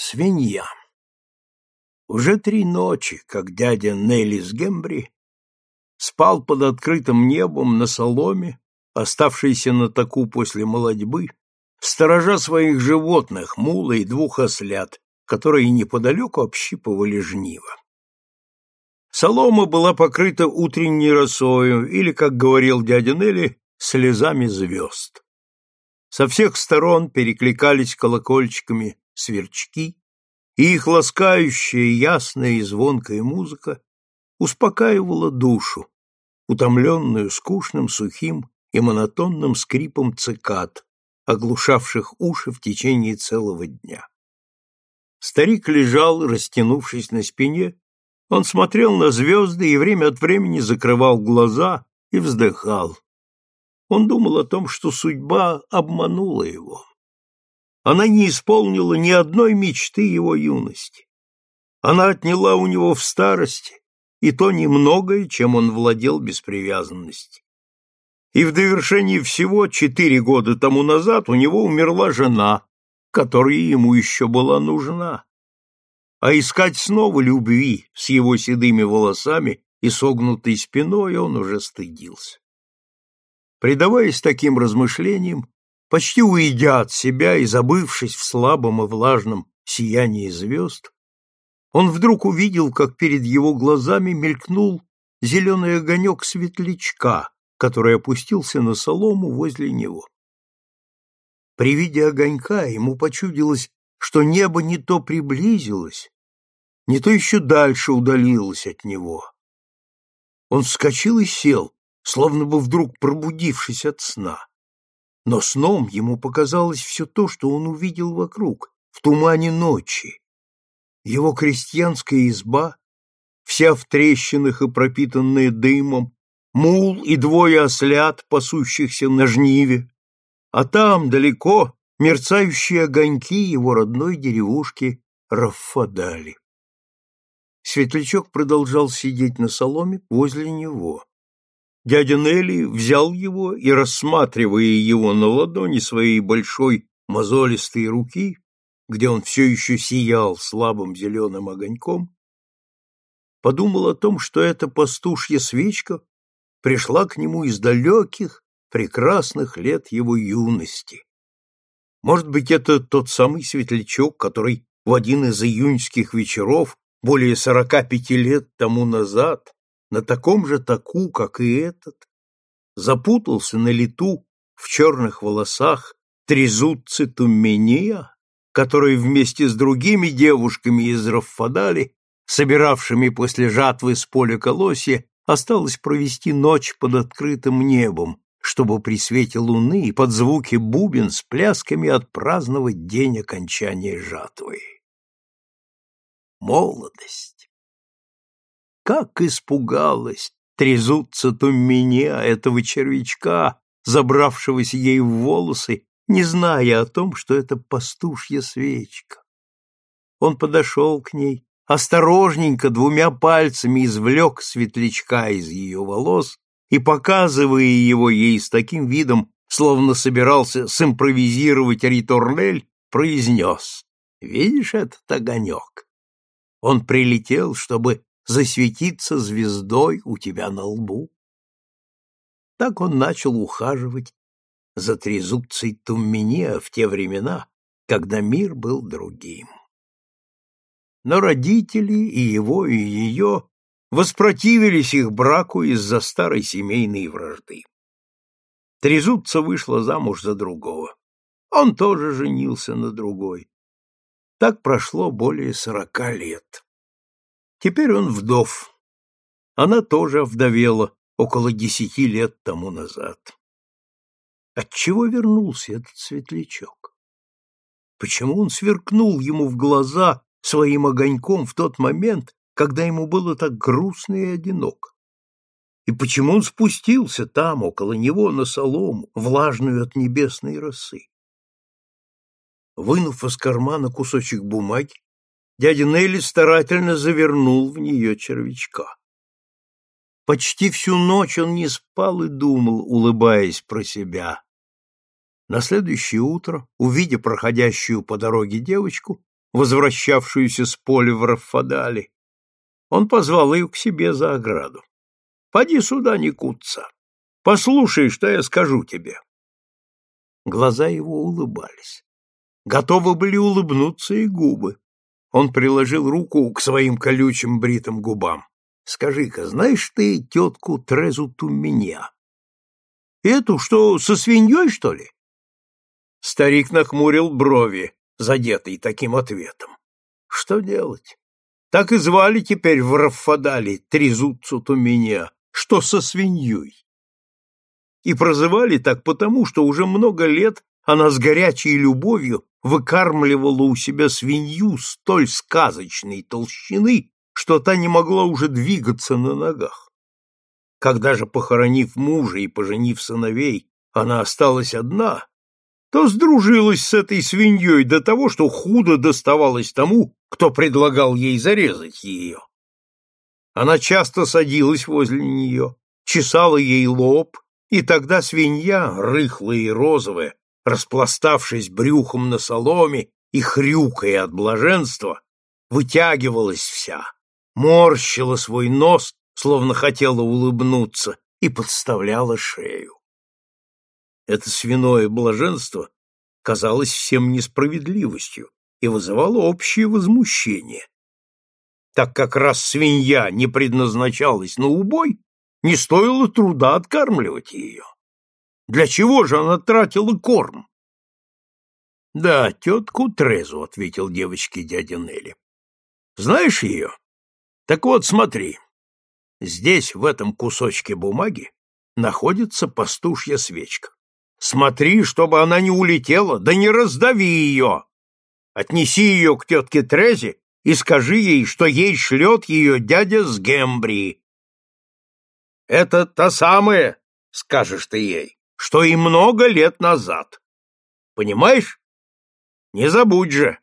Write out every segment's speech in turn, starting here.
Свинья. Уже три ночи, как дядя Неллис Гембри спал под открытым небом на соломе, оставшийся на таку после молодьбы, сторожа своих животных, мула и двух ослят, которые неподалеку общипывали жниво. Солома была покрыта утренней росою, или, как говорил дядя Нелли, слезами звезд. Со всех сторон перекликались колокольчиками сверчки, и их ласкающая, ясная и звонкая музыка успокаивала душу, утомленную скучным, сухим и монотонным скрипом цикад, оглушавших уши в течение целого дня. Старик лежал, растянувшись на спине, он смотрел на звезды и время от времени закрывал глаза и вздыхал. Он думал о том, что судьба обманула его она не исполнила ни одной мечты его юности. Она отняла у него в старости и то немногое, чем он владел без привязанности. И в довершении всего четыре года тому назад у него умерла жена, которая ему еще была нужна. А искать снова любви с его седыми волосами и согнутой спиной он уже стыдился. Предаваясь таким размышлениям, Почти уйдя от себя и забывшись в слабом и влажном сиянии звезд, он вдруг увидел, как перед его глазами мелькнул зеленый огонек светлячка, который опустился на солому возле него. При виде огонька ему почудилось, что небо не то приблизилось, не то еще дальше удалилось от него. Он вскочил и сел, словно бы вдруг пробудившись от сна но сном ему показалось все то, что он увидел вокруг, в тумане ночи. Его крестьянская изба, вся в трещинах и пропитанная дымом, мул и двое ослят, пасущихся на жниве, а там, далеко, мерцающие огоньки его родной деревушки Раффадали. Светлячок продолжал сидеть на соломе возле него. Дядя Нелли взял его и, рассматривая его на ладони своей большой мозолистой руки, где он все еще сиял слабым зеленым огоньком, подумал о том, что эта пастушья свечка пришла к нему из далеких, прекрасных лет его юности. Может быть, это тот самый светлячок, который в один из июньских вечеров более сорока пяти лет тому назад на таком же таку, как и этот, запутался на лету в черных волосах Трезутцы Туммения, который вместе с другими девушками из Раффадали, собиравшими после жатвы с поля колосья, осталось провести ночь под открытым небом, чтобы при свете луны и под звуки бубен с плясками отпраздновать день окончания жатвы. Молодость как испугалась трезутся-то меня, этого червячка, забравшегося ей в волосы, не зная о том, что это пастушья свечка. Он подошел к ней, осторожненько двумя пальцами извлек светлячка из ее волос и, показывая его ей с таким видом, словно собирался симпровизировать ритурнель, произнес «Видишь этот огонек?» Он прилетел, чтобы засветиться звездой у тебя на лбу. Так он начал ухаживать за трезубцей Туммине в те времена, когда мир был другим. Но родители и его, и ее воспротивились их браку из-за старой семейной вражды. Трезубца вышла замуж за другого. Он тоже женился на другой. Так прошло более сорока лет. Теперь он вдов. Она тоже вдовела около десяти лет тому назад. Отчего вернулся этот светлячок? Почему он сверкнул ему в глаза своим огоньком в тот момент, когда ему было так грустно и одиноко? И почему он спустился там, около него, на солому, влажную от небесной росы? Вынув из кармана кусочек бумаги, дядя Нелли старательно завернул в нее червячка. Почти всю ночь он не спал и думал, улыбаясь про себя. На следующее утро, увидя проходящую по дороге девочку, возвращавшуюся с поля в Раффадале, он позвал ее к себе за ограду. — Поди сюда, не куться. Послушай, что я скажу тебе. Глаза его улыбались. Готовы были улыбнуться и губы. Он приложил руку к своим колючим бритым губам. — Скажи-ка, знаешь ты тетку Трезу Тумменя? — Эту, что со свиньей, что ли? Старик нахмурил брови, задетый таким ответом. Что делать? Так и звали теперь в Раффадале Трезуцу меня, что со свиньей. И прозывали так потому, что уже много лет она с горячей любовью выкармливала у себя свинью столь сказочной толщины, что та не могла уже двигаться на ногах. Когда же, похоронив мужа и поженив сыновей, она осталась одна, то сдружилась с этой свиньей до того, что худо доставалось тому, кто предлагал ей зарезать ее. Она часто садилась возле нее, чесала ей лоб, и тогда свинья, рыхлая и розовая, распластавшись брюхом на соломе и хрюкая от блаженства, вытягивалась вся, морщила свой нос, словно хотела улыбнуться, и подставляла шею. Это свиное блаженство казалось всем несправедливостью и вызывало общее возмущение. Так как раз свинья не предназначалась на убой, не стоило труда откармливать ее. Для чего же она тратила корм? — Да, тетку Трезу, — ответил девочке дядя Нелли. — Знаешь ее? Так вот, смотри. Здесь, в этом кусочке бумаги, находится пастушья свечка. Смотри, чтобы она не улетела, да не раздави ее. Отнеси ее к тетке Трезе и скажи ей, что ей шлет ее дядя с Гембрии. Это та самая, скажешь ты ей, что и много лет назад. Понимаешь? Не забудь же,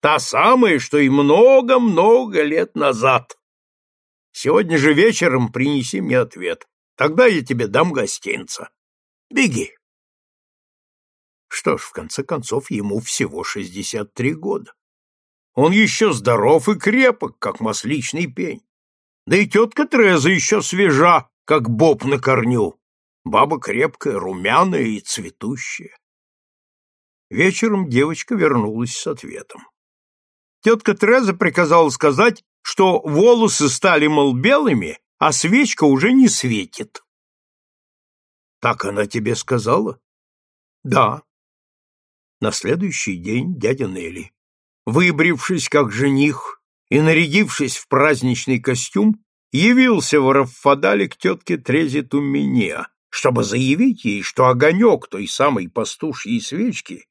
та самая, что и много-много лет назад. Сегодня же вечером принеси мне ответ, тогда я тебе дам гостинца. Беги. Что ж, в конце концов, ему всего шестьдесят три года. Он еще здоров и крепок, как масличный пень. Да и тетка Треза еще свежа, как боб на корню. Баба крепкая, румяная и цветущая. Вечером девочка вернулась с ответом. Тетка Треза приказала сказать, что волосы стали, мол, белыми, а свечка уже не светит. — Так она тебе сказала? — Да. На следующий день дядя Нелли, выбрившись как жених и нарядившись в праздничный костюм, явился в Раффадале к тетке Трезе Туммине, чтобы заявить ей, что огонек той самой пастушьей свечки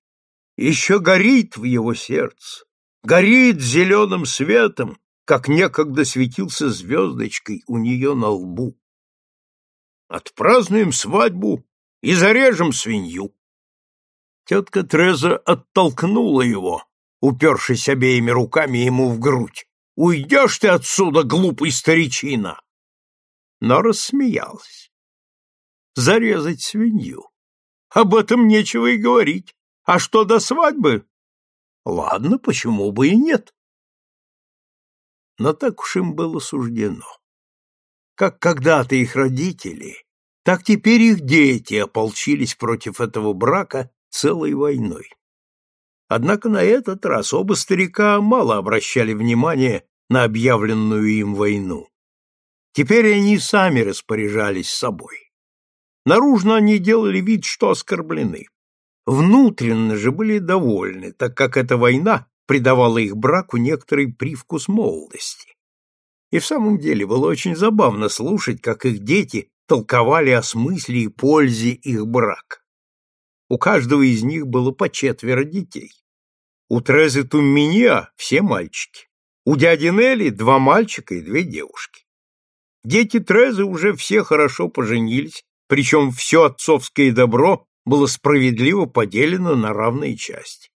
еще горит в его сердце, горит зеленым светом, как некогда светился звездочкой у нее на лбу. Отпразднуем свадьбу и зарежем свинью. Тетка Треза оттолкнула его, упершись обеими руками ему в грудь. «Уйдешь ты отсюда, глупый старичина!» Но рассмеялась. «Зарезать свинью. Об этом нечего и говорить. А что до свадьбы? Ладно, почему бы и нет?» Но так уж им было суждено. Как когда-то их родители, так теперь их дети ополчились против этого брака целой войной. Однако на этот раз оба старика мало обращали внимания на объявленную им войну. Теперь они сами распоряжались собой. Наружно они делали вид, что оскорблены. Внутренно же были довольны, так как эта война придавала их браку некоторый привкус молодости. И в самом деле было очень забавно слушать, как их дети толковали о смысле и пользе их брака. У каждого из них было по четверо детей. У Трезы Тумминья все мальчики. У дяди Нелли два мальчика и две девушки. Дети Трезы уже все хорошо поженились, причем все отцовское добро было справедливо поделено на равные части.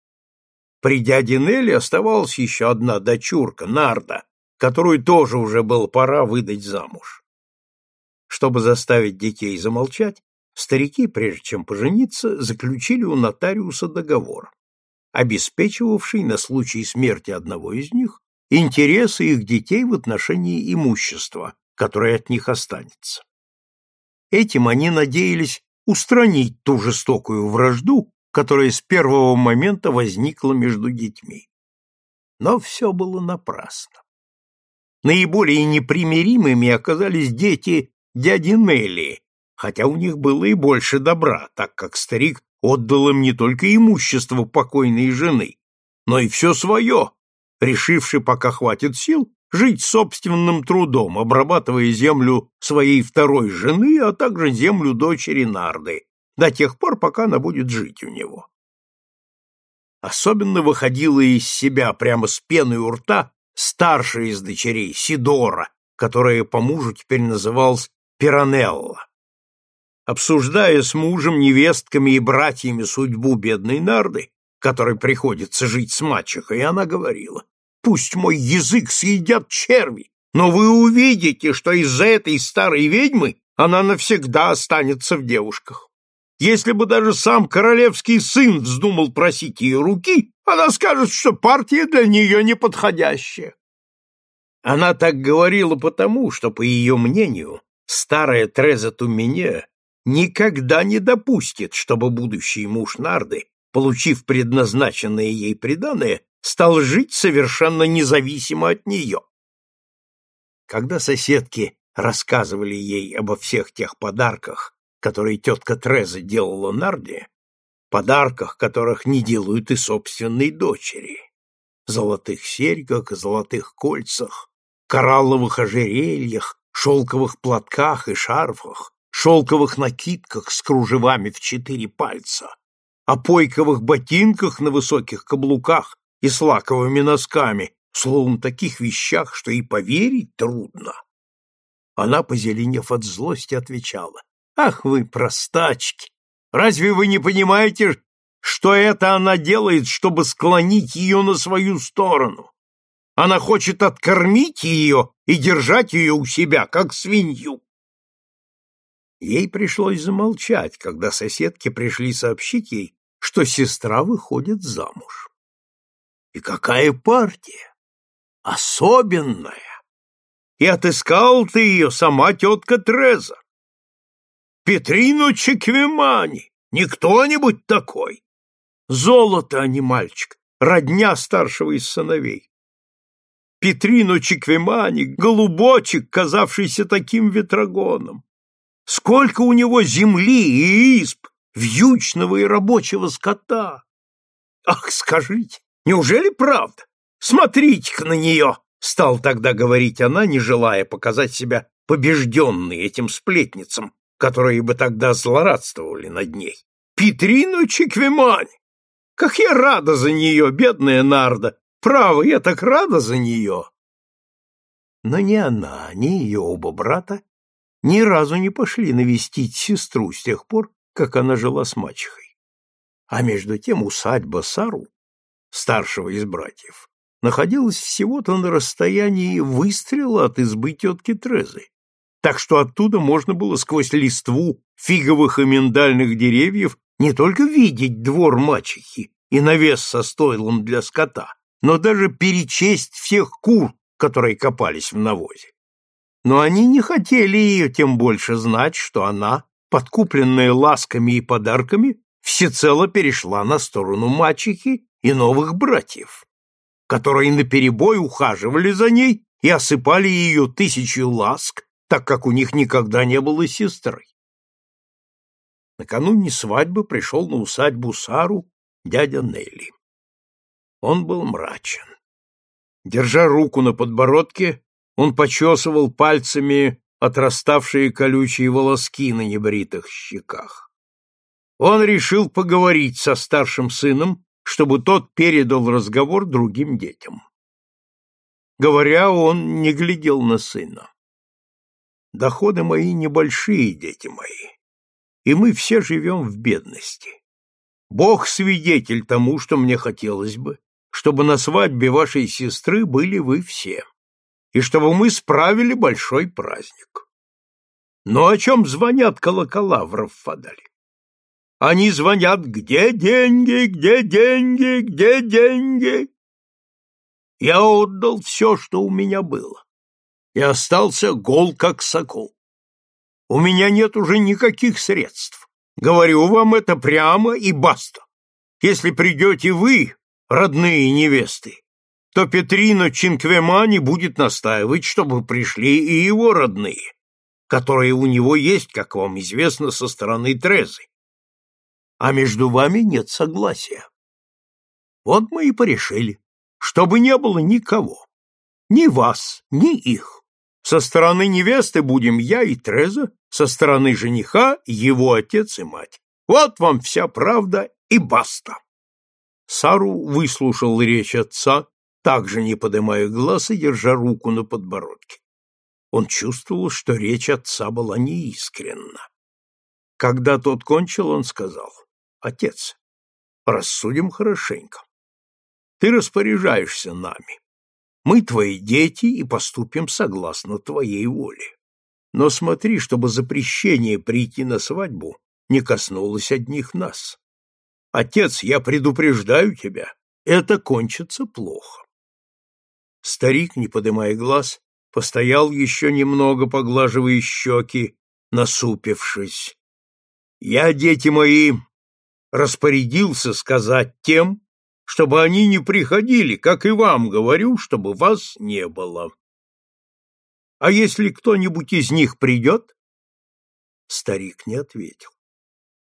При дяде Нелли оставалась еще одна дочурка, Нарда, которую тоже уже было пора выдать замуж. Чтобы заставить детей замолчать, Старики, прежде чем пожениться, заключили у нотариуса договор. обеспечивавший на случай смерти одного из них интересы их детей в отношении имущества, которое от них останется. Этим они надеялись устранить ту жестокую вражду, которая с первого момента возникла между детьми. Но все было напрасно. Наиболее непримиримыми оказались дети дяди Нелли, хотя у них было и больше добра, так как старик отдал им не только имущество покойной жены, но и все свое, решивший, пока хватит сил, жить собственным трудом, обрабатывая землю своей второй жены, а также землю дочери Нарды, до тех пор, пока она будет жить у него. Особенно выходила из себя прямо с пеной у рта старшая из дочерей, Сидора, которая по мужу теперь называлась Пиранелла. Обсуждая с мужем, невестками и братьями судьбу бедной Нарды, которой приходится жить с мачехой, она говорила, «Пусть мой язык съедят черви, но вы увидите, что из-за этой старой ведьмы она навсегда останется в девушках. Если бы даже сам королевский сын вздумал просить ее руки, она скажет, что партия для нее неподходящая. Она так говорила потому, что, по ее мнению, старая Треза Тумене никогда не допустит, чтобы будущий муж Нарды, получив предназначенное ей приданое, стал жить совершенно независимо от нее. Когда соседки рассказывали ей обо всех тех подарках, которые тетка Треза делала Нарде, подарках, которых не делают и собственной дочери, золотых серьгах, золотых кольцах, коралловых ожерельях, шелковых платках и шарфах, шелковых накидках с кружевами в четыре пальца, о пойковых ботинках на высоких каблуках и с лаковыми носками, словом, таких вещах, что и поверить трудно. Она, позеленев от злости, отвечала, «Ах вы, простачки! Разве вы не понимаете, что это она делает, чтобы склонить ее на свою сторону? Она хочет откормить ее и держать ее у себя, как свинью. Ей пришлось замолчать, когда соседки пришли сообщить ей, что сестра выходит замуж. И какая партия! Особенная! И отыскал ты ее сама тетка Треза. Петрино Чеквемани, не кто-нибудь такой. Золото, а не мальчик, родня старшего из сыновей. Петрино Чеквемани, голубочек, казавшийся таким ветрогоном. Сколько у него земли и исп, вьючного и рабочего скота! Ах, скажите, неужели правда? Смотрите-ка на нее! Стал тогда говорить она, не желая показать себя побежденной этим сплетницам, которые бы тогда злорадствовали над ней. Петрину Чеквемань! Как я рада за нее, бедная Нарда! Право, я так рада за нее! Но ни она, ни ее оба брата ни разу не пошли навестить сестру с тех пор, как она жила с мачехой. А между тем усадьба Сару, старшего из братьев, находилась всего-то на расстоянии выстрела от избы тетки Трезы, так что оттуда можно было сквозь листву фиговых и миндальных деревьев не только видеть двор мачехи и навес со стойлом для скота, но даже перечесть всех кур, которые копались в навозе. Но они не хотели ее тем больше знать, что она, подкупленная ласками и подарками, всецело перешла на сторону мачехи и новых братьев, которые наперебой ухаживали за ней и осыпали ее тысячу ласк, так как у них никогда не было сестры. Накануне свадьбы пришел на усадьбу Сару дядя Нелли. Он был мрачен. Держа руку на подбородке, он почесывал пальцами отраставшие колючие волоски на небритых щеках. Он решил поговорить со старшим сыном, чтобы тот передал разговор другим детям. Говоря, он не глядел на сына. Доходы мои небольшие, дети мои, и мы все живем в бедности. Бог свидетель тому, что мне хотелось бы, чтобы на свадьбе вашей сестры были вы все и чтобы мы справили большой праздник. Но о чем звонят колокола в Раффадале? Они звонят «Где деньги? Где деньги? Где деньги?» Я отдал все, что у меня было, и остался гол, как сокол. У меня нет уже никаких средств. Говорю вам это прямо и баста. Если придете вы, родные невесты, то Петрино Чинквемани будет настаивать, чтобы пришли и его родные, которые у него есть, как вам известно, со стороны Трезы а между вами нет согласия. Вот мы и порешили, чтобы не было никого, ни вас, ни их. Со стороны невесты будем я и Треза, со стороны жениха его отец и мать. Вот вам вся правда и баста. Сару выслушал речь отца, также не поднимая глаз и держа руку на подбородке. Он чувствовал, что речь отца была неискренна. Когда тот кончил, он сказал, Отец, рассудим хорошенько. Ты распоряжаешься нами. Мы твои дети и поступим согласно твоей воле. Но смотри, чтобы запрещение прийти на свадьбу не коснулось одних нас. Отец, я предупреждаю тебя, это кончится плохо. Старик, не поднимая глаз, постоял еще немного, поглаживая щеки, насупившись. Я, дети мои, распорядился сказать тем, чтобы они не приходили, как и вам говорю, чтобы вас не было. А если кто-нибудь из них придет? Старик не ответил.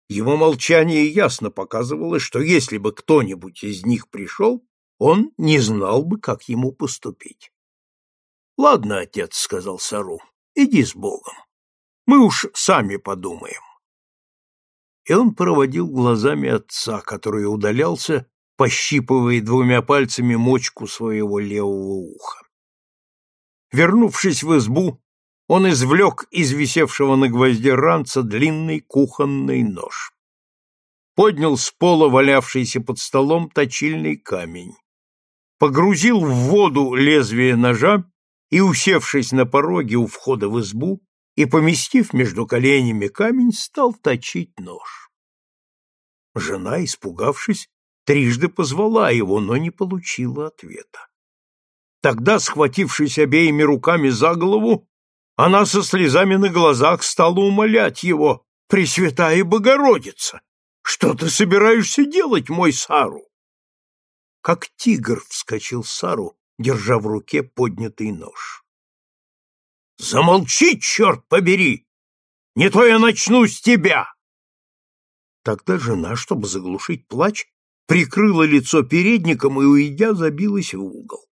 Его молчание ясно показывало, что если бы кто-нибудь из них пришел, он не знал бы, как ему поступить. — Ладно, отец, — сказал Сару, — иди с Богом. Мы уж сами подумаем и он проводил глазами отца, который удалялся, пощипывая двумя пальцами мочку своего левого уха. Вернувшись в избу, он извлек из висевшего на гвозде ранца длинный кухонный нож. Поднял с пола валявшийся под столом точильный камень. Погрузил в воду лезвие ножа и, усевшись на пороге у входа в избу, и, поместив между коленями камень, стал точить нож. Жена, испугавшись, трижды позвала его, но не получила ответа. Тогда, схватившись обеими руками за голову, она со слезами на глазах стала умолять его, «Пресвятая Богородица, что ты собираешься делать, мой Сару?» Как тигр вскочил Сару, держа в руке поднятый нож. Замолчи, черт побери! Не то я начну с тебя!» Тогда жена, чтобы заглушить плач, прикрыла лицо передником и, уйдя, забилась в угол.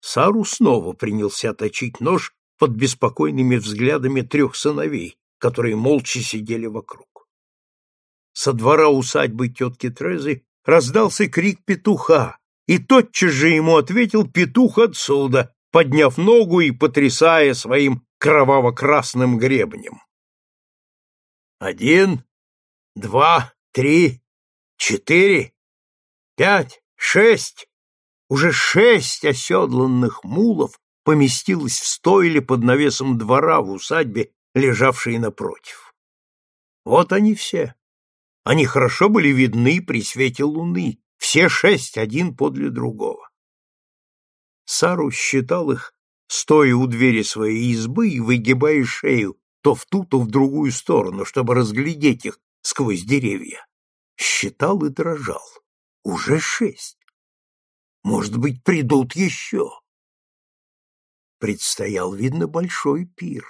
Сару снова принялся точить нож под беспокойными взглядами трех сыновей, которые молча сидели вокруг. Со двора усадьбы тетки Трезы раздался крик петуха, и тотчас же ему ответил петух отсюда, подняв ногу и потрясая своим кроваво-красным гребнем. Один, два, три, четыре, пять, шесть. Уже шесть оседланных мулов поместилось в стойле под навесом двора в усадьбе, лежавшей напротив. Вот они все. Они хорошо были видны при свете луны, все шесть один подле другого. Сару считал их, стоя у двери своей избы и выгибая шею то в ту, то в другую сторону, чтобы разглядеть их сквозь деревья. Считал и дрожал. Уже шесть. Может быть, придут еще. Предстоял, видно, большой пир.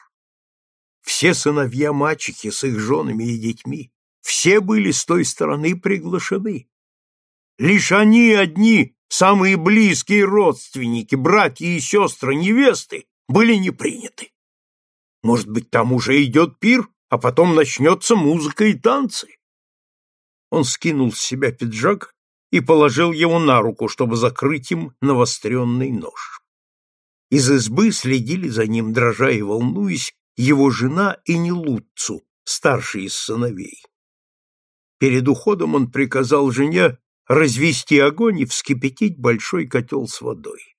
Все сыновья мачехи с их женами и детьми, все были с той стороны приглашены. Лишь они одни самые близкие родственники, братья и сестры невесты, были не приняты. Может быть, там уже идет пир, а потом начнется музыка и танцы? Он скинул с себя пиджак и положил его на руку, чтобы закрыть им навостренный нож. Из избы следили за ним, дрожа и волнуясь, его жена и Нелуццу, старший из сыновей. Перед уходом он приказал жене развести огонь и вскипятить большой котел с водой.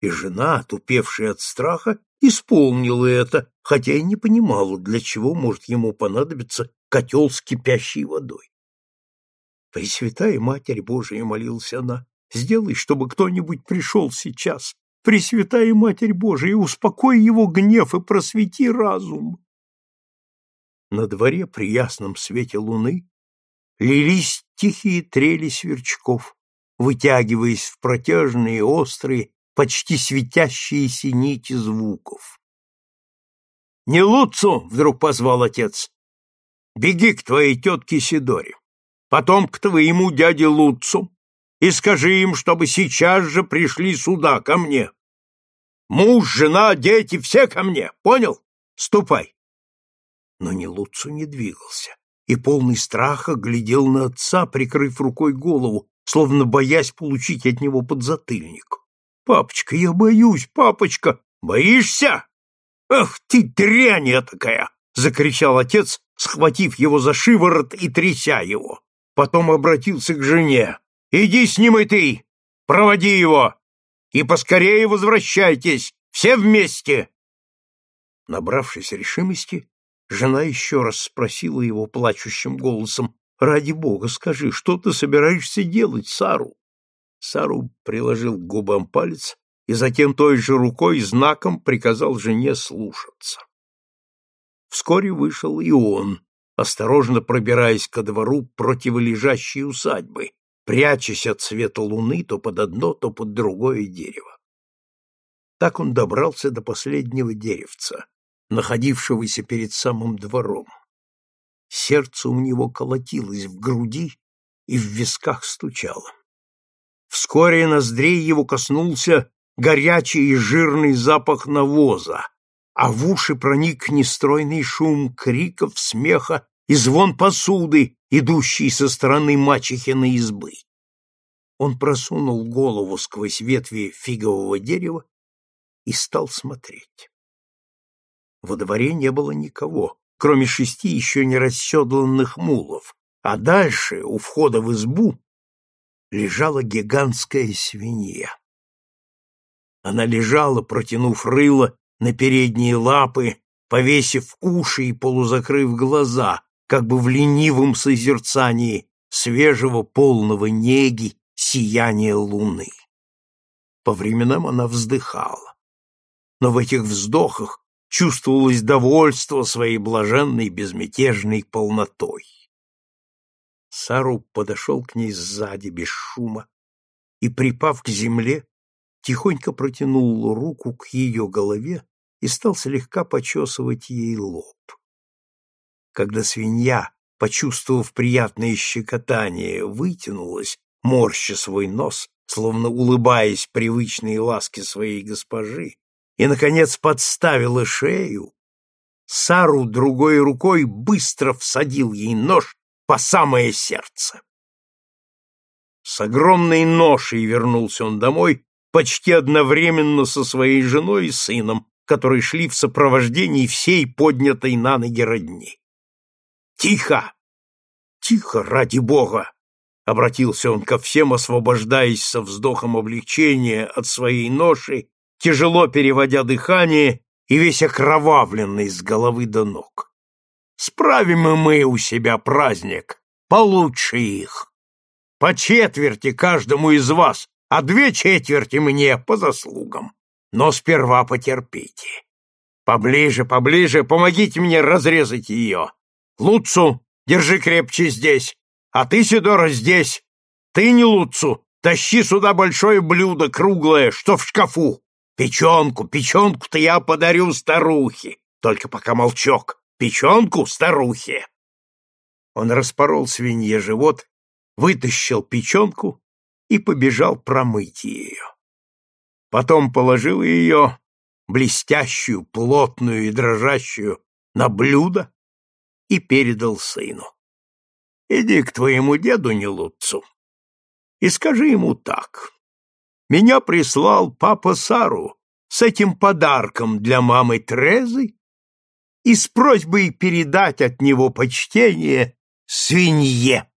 И жена, тупевшая от страха, исполнила это, хотя и не понимала, для чего может ему понадобиться котел с кипящей водой. Пресвятая Матерь Божия, молился она, сделай, чтобы кто-нибудь пришел сейчас. Пресвятая Матерь Божия, успокой его гнев и просвети разум. На дворе при ясном свете луны лились тихие трели сверчков, вытягиваясь в протяжные, острые, почти светящиеся нити звуков. «Не Луцу!» — вдруг позвал отец. «Беги к твоей тетке Сидоре, потом к твоему дяде Луцу, и скажи им, чтобы сейчас же пришли сюда, ко мне. Муж, жена, дети, все ко мне, понял? Ступай!» Но ни Луцу не двигался и полный страха глядел на отца, прикрыв рукой голову, словно боясь получить от него подзатыльник. «Папочка, я боюсь, папочка!» «Боишься? Ах ты дрянь такая! закричал отец, схватив его за шиворот и тряся его. Потом обратился к жене. «Иди с ним и ты! Проводи его! И поскорее возвращайтесь! Все вместе!» Набравшись решимости, жена еще раз спросила его плачущим голосом, «Ради бога, скажи, что ты собираешься делать, Сару?» Сару приложил к губам палец и затем той же рукой знаком приказал жене слушаться. Вскоре вышел и он, осторожно пробираясь ко двору противолежащей усадьбы, прячась от света луны то под одно, то под другое дерево. Так он добрался до последнего деревца, находившегося перед самым двором. Сердце у него колотилось в груди и в висках стучало. Вскоре ноздрей его коснулся горячий и жирный запах навоза, а в уши проник нестройный шум криков, смеха и звон посуды, идущий со стороны мачехиной избы. Он просунул голову сквозь ветви фигового дерева и стал смотреть. Во дворе не было никого, кроме шести еще не расседланных мулов, а дальше, у входа в избу, лежала гигантская свинья. Она лежала, протянув рыло на передние лапы, повесив уши и полузакрыв глаза, как бы в ленивом созерцании свежего полного неги сияния луны. По временам она вздыхала, но в этих вздохах чувствовалось довольство своей блаженной безмятежной полнотой. Сару подошел к ней сзади без шума и, припав к земле, тихонько протянул руку к ее голове и стал слегка почесывать ей лоб. Когда свинья, почувствовав приятное щекотание, вытянулась, морща свой нос, словно улыбаясь привычной ласке своей госпожи, и, наконец, подставила шею, Сару другой рукой быстро всадил ей нож по самое сердце. С огромной ношей вернулся он домой почти одновременно со своей женой и сыном, которые шли в сопровождении всей поднятой на ноги родни. «Тихо! Тихо, ради бога!» — обратился он ко всем, освобождаясь со вздохом облегчения от своей ноши, тяжело переводя дыхание и весь окровавленный с головы до ног. «Справим и мы у себя праздник, получше их. По четверти каждому из вас а две четверти мне по заслугам. Но сперва потерпите. Поближе, поближе, помогите мне разрезать ее. Луцу, держи крепче здесь, а ты, Сидора, здесь. Ты не Луцу, тащи сюда большое блюдо круглое, что в шкафу. Печенку, печенку-то я подарю старухе. Только пока молчок. Печенку старухе. Он распорол свинье живот, вытащил печенку и побежал промыть ее. Потом положил ее, блестящую, плотную и дрожащую, на блюдо и передал сыну. «Иди к твоему деду Нелуцу и скажи ему так. Меня прислал папа Сару с этим подарком для мамы Трезы и с просьбой передать от него почтение свинье.